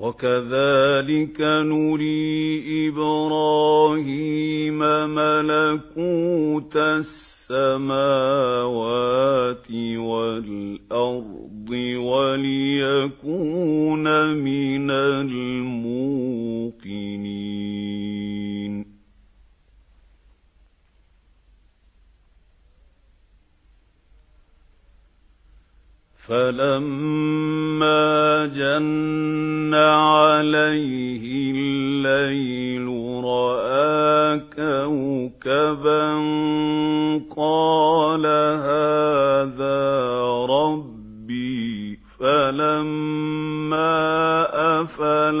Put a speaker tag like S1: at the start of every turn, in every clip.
S1: وَكَذَلِكَ نُرِي إِبْرَاهِيمَ مَلَكُوتَ السَّمَاوَاتِ وَالْأَرْضِ وَلِيَكُونَ مِنَ الْمُوقِنِينَ. فَلَمَّا جَنَّ عَلَيْهِ اللَّيْلُ رَأَىٰ كَوْكَبًا قَالَ هَٰذَا رَبِّي فَلَمَّا أَفَلَ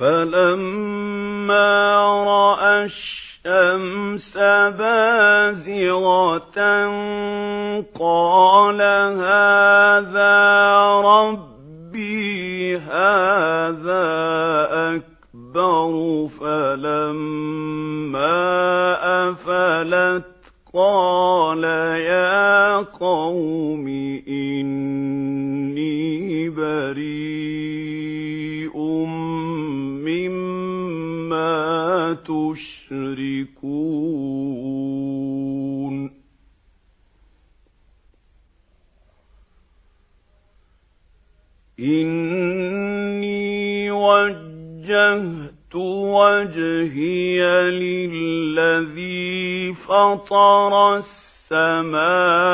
S1: فَلَمَّا رَأَى الشَّمْسَ بَازِغَةً قَالَ هَٰذَا رَبِّي هَٰذَا أَكْبَرُ فَلَمَّا أَفَلَتْ قَالَ تُشْرِكُونَ إِنِّي وَجَّهْتُ وَجْهِيَ لِلَّذِي فَطَرَ السَّمَاوَاتِ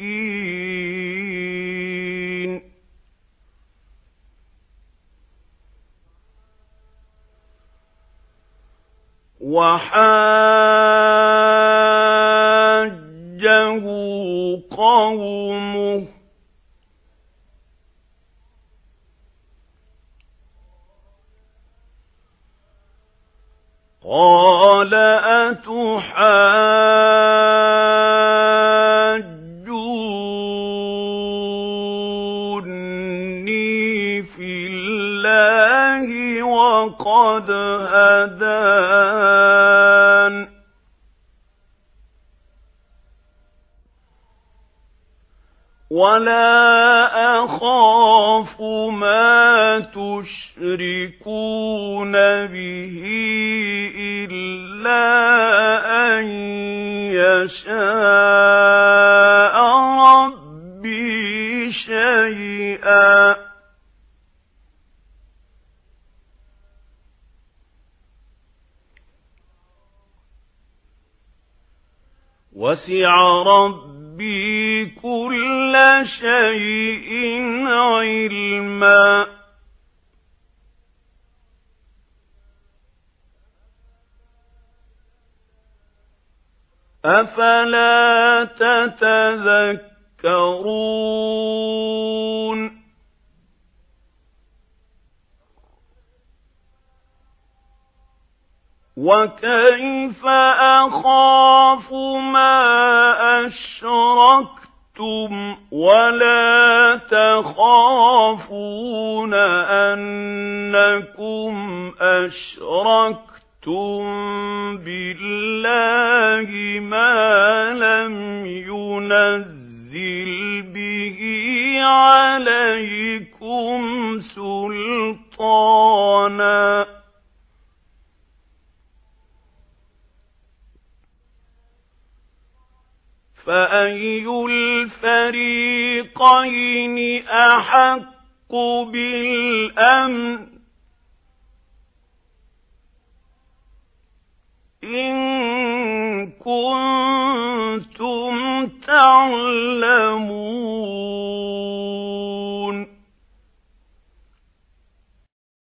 S1: الْمُشْرِكِينَ. وَحَاجَّهُ قَوْمُهُ قَالَ أَتُحَاجُّونِّي وَقَدْ هَدَانِ. وَلَا أَخَافُ مَا تُشْرِكُونَ بِهِ إِلَّا أَن يَشَاءَ رَبِّي شَيْئًا. وَسِعَ رَبِّي كُلَّ شَيْءٍ عِلْمًا. أَفَلَا تَتَذَكَّرُونَ؟ وكيف أخاف أشركتم ولا تخافون أنكم أشركتم بالله ما لم ينزل به عليكم فأي الفريقين أحق بالأمن إن